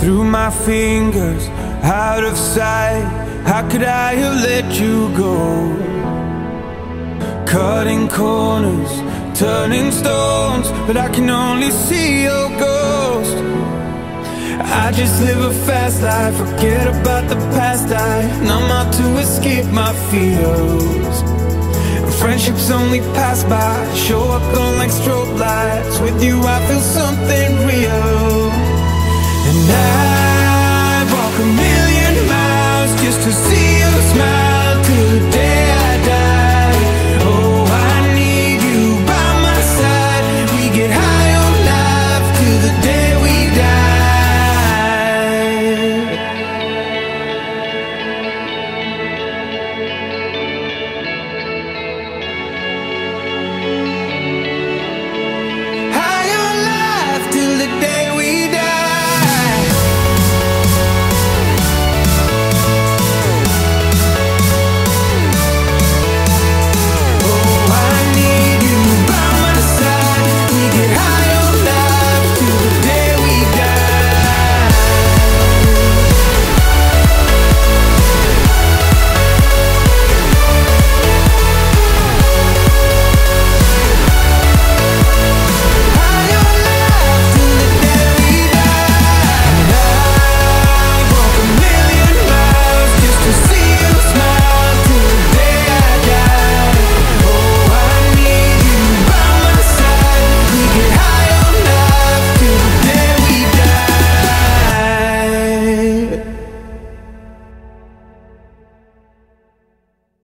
Through my fingers, out of sight. How could I have let you go? Cutting corners, turning stones, but I can only see your ghost. I just live a fast life, forget about the past. I numb out to escape my fears. Friendships only pass by, show up on like strobe lights. With you, I feel something to see